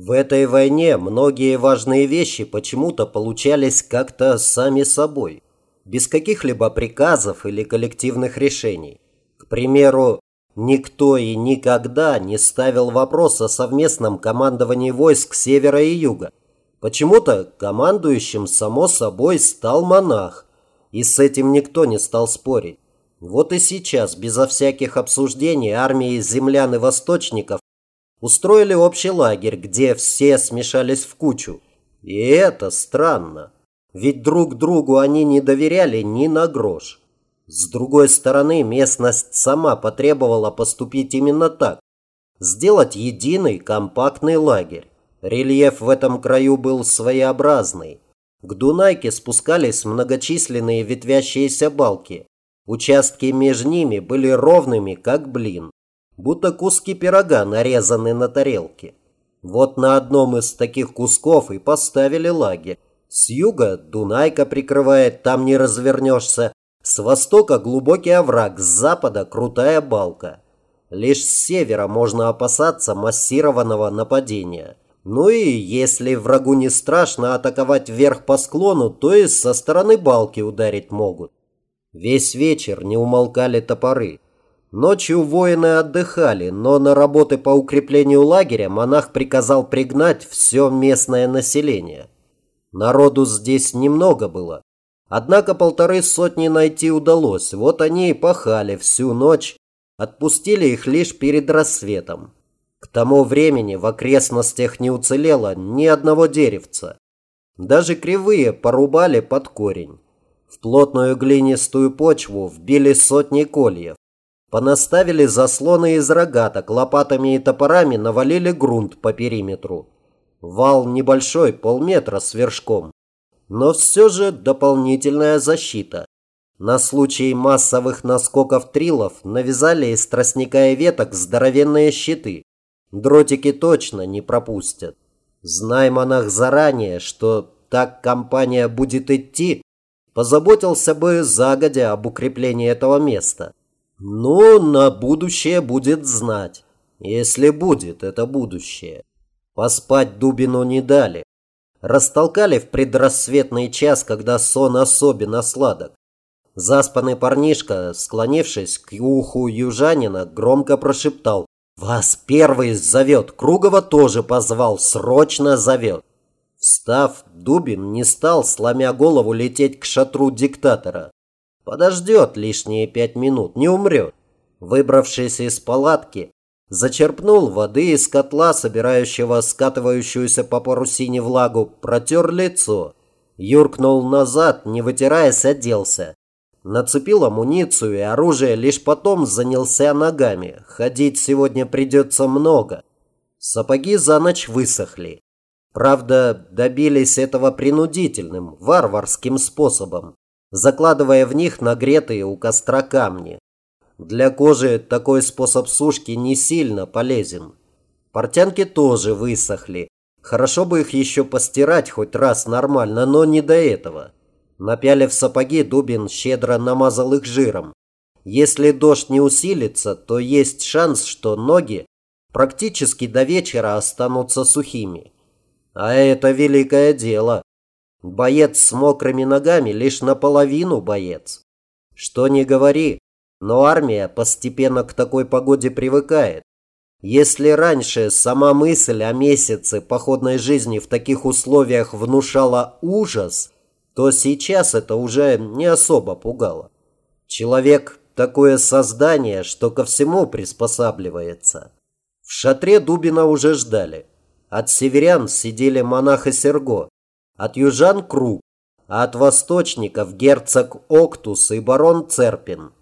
В этой войне многие важные вещи почему-то получались как-то сами собой, без каких-либо приказов или коллективных решений. К примеру, никто и никогда не ставил вопрос о совместном командовании войск севера и юга. Почему-то командующим, само собой, стал монах, и с этим никто не стал спорить. Вот и сейчас, безо всяких обсуждений, армии землян и восточников устроили общий лагерь, где все смешались в кучу. И это странно, ведь друг другу они не доверяли ни на грош. С другой стороны, местность сама потребовала поступить именно так. Сделать единый компактный лагерь. Рельеф в этом краю был своеобразный. К Дунайке спускались многочисленные ветвящиеся балки. Участки между ними были ровными, как блин будто куски пирога нарезаны на тарелке. Вот на одном из таких кусков и поставили лагерь. С юга Дунайка прикрывает, там не развернешься. С востока глубокий овраг, с запада крутая балка. Лишь с севера можно опасаться массированного нападения. Ну и если врагу не страшно атаковать вверх по склону, то и со стороны балки ударить могут. Весь вечер не умолкали топоры. Ночью воины отдыхали, но на работы по укреплению лагеря монах приказал пригнать все местное население. Народу здесь немного было. Однако полторы сотни найти удалось. Вот они и пахали всю ночь. Отпустили их лишь перед рассветом. К тому времени в окрестностях не уцелело ни одного деревца. Даже кривые порубали под корень. В плотную глинистую почву вбили сотни кольев. Понаставили заслоны из рогаток, лопатами и топорами навалили грунт по периметру. Вал небольшой, полметра с вершком. Но все же дополнительная защита. На случай массовых наскоков трилов навязали из тростника и веток здоровенные щиты. Дротики точно не пропустят. Знай монах заранее, что так компания будет идти, позаботился бы загодя об укреплении этого места. Ну, на будущее будет знать. Если будет это будущее. Поспать Дубину не дали. Растолкали в предрассветный час, когда сон особенно сладок. Заспанный парнишка, склонившись к уху южанина, громко прошептал. «Вас первый зовет, Кругова тоже позвал, срочно зовет». Встав, Дубин не стал, сломя голову, лететь к шатру диктатора. Подождет лишние пять минут, не умрет. Выбравшись из палатки, зачерпнул воды из котла, собирающего скатывающуюся по парусине влагу, протер лицо. Юркнул назад, не вытираясь, оделся. Нацепил амуницию и оружие, лишь потом занялся ногами. Ходить сегодня придется много. Сапоги за ночь высохли. Правда, добились этого принудительным, варварским способом закладывая в них нагретые у костра камни. Для кожи такой способ сушки не сильно полезен. Портянки тоже высохли. Хорошо бы их еще постирать хоть раз нормально, но не до этого. Напялив сапоги, Дубин щедро намазал их жиром. Если дождь не усилится, то есть шанс, что ноги практически до вечера останутся сухими. А это великое дело. Боец с мокрыми ногами лишь наполовину боец. Что не говори, но армия постепенно к такой погоде привыкает. Если раньше сама мысль о месяце походной жизни в таких условиях внушала ужас, то сейчас это уже не особо пугало. Человек – такое создание, что ко всему приспосабливается. В шатре Дубина уже ждали. От северян сидели монах и Серго. От южан Круг, а от восточников герцог Октус и барон Церпин.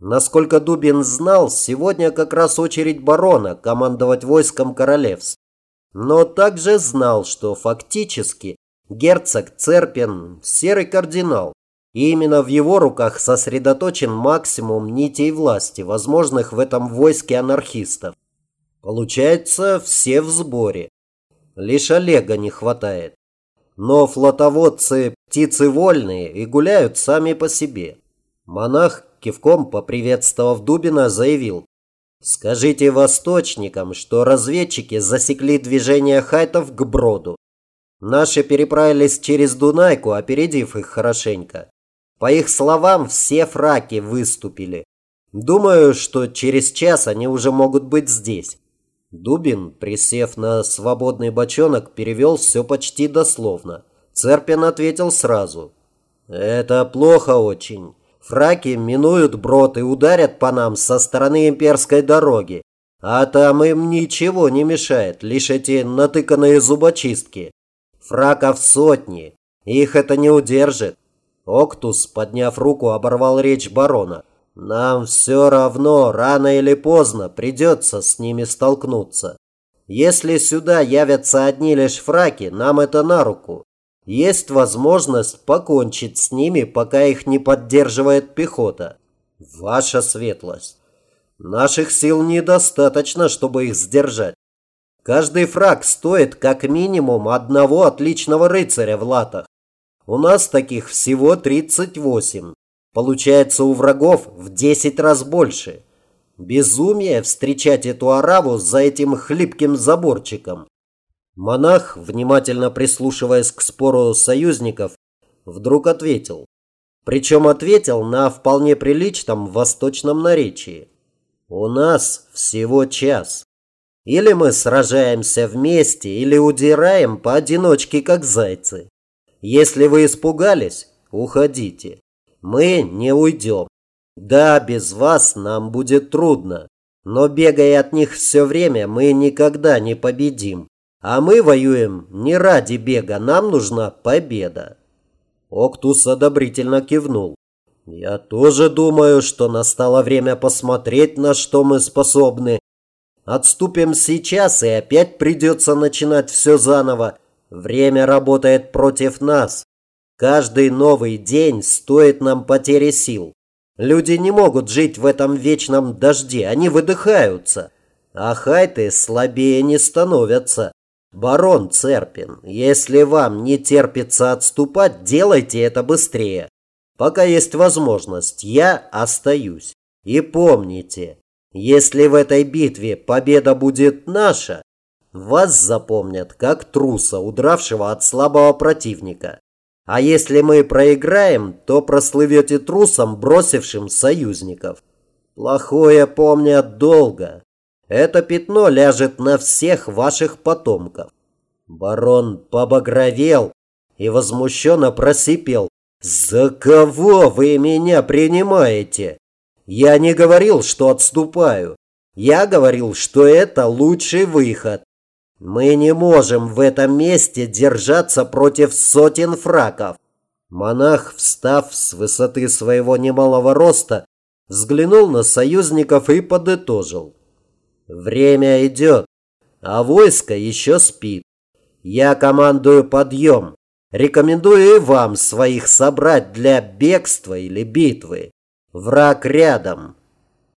Насколько Дубин знал, сегодня как раз очередь барона командовать войском королевств. Но также знал, что фактически герцог Церпин – серый кардинал, и именно в его руках сосредоточен максимум нитей власти, возможных в этом войске анархистов. Получается, все в сборе. Лишь Олега не хватает. Но флотоводцы – птицы вольные и гуляют сами по себе. Монах, кивком поприветствовав Дубина, заявил. Скажите восточникам, что разведчики засекли движение хайтов к броду. Наши переправились через Дунайку, опередив их хорошенько. По их словам, все фраки выступили. Думаю, что через час они уже могут быть здесь. Дубин, присев на свободный бочонок, перевел все почти дословно. Церпин ответил сразу. «Это плохо очень. Фраки минуют брод и ударят по нам со стороны имперской дороги. А там им ничего не мешает, лишь эти натыканные зубочистки. Фраков сотни. Их это не удержит. Октус, подняв руку, оборвал речь барона. Нам все равно, рано или поздно, придется с ними столкнуться. Если сюда явятся одни лишь фраки, нам это на руку. Есть возможность покончить с ними, пока их не поддерживает пехота. Ваша светлость. Наших сил недостаточно, чтобы их сдержать. Каждый фраг стоит как минимум одного отличного рыцаря в латах. У нас таких всего 38. Получается у врагов в 10 раз больше. Безумие встречать эту араву за этим хлипким заборчиком. Монах, внимательно прислушиваясь к спору союзников, вдруг ответил. Причем ответил на вполне приличном восточном наречии. «У нас всего час. Или мы сражаемся вместе, или удираем поодиночке, как зайцы. Если вы испугались, уходите. Мы не уйдем. Да, без вас нам будет трудно, но бегая от них все время, мы никогда не победим. А мы воюем не ради бега, нам нужна победа. Октус одобрительно кивнул. Я тоже думаю, что настало время посмотреть, на что мы способны. Отступим сейчас, и опять придется начинать все заново. Время работает против нас. Каждый новый день стоит нам потери сил. Люди не могут жить в этом вечном дожде, они выдыхаются. А хайты слабее не становятся. «Барон Церпин, если вам не терпится отступать, делайте это быстрее. Пока есть возможность, я остаюсь. И помните, если в этой битве победа будет наша, вас запомнят как труса, удравшего от слабого противника. А если мы проиграем, то прослывете трусом, бросившим союзников. Плохое помнят долго. Это пятно ляжет на всех ваших потомков. Барон побагровел и возмущенно просипел. «За кого вы меня принимаете? Я не говорил, что отступаю. Я говорил, что это лучший выход. Мы не можем в этом месте держаться против сотен фраков». Монах, встав с высоты своего немалого роста, взглянул на союзников и подытожил. Время идет, а войско еще спит. Я командую подъем. Рекомендую и вам своих собрать для бегства или битвы. Враг рядом.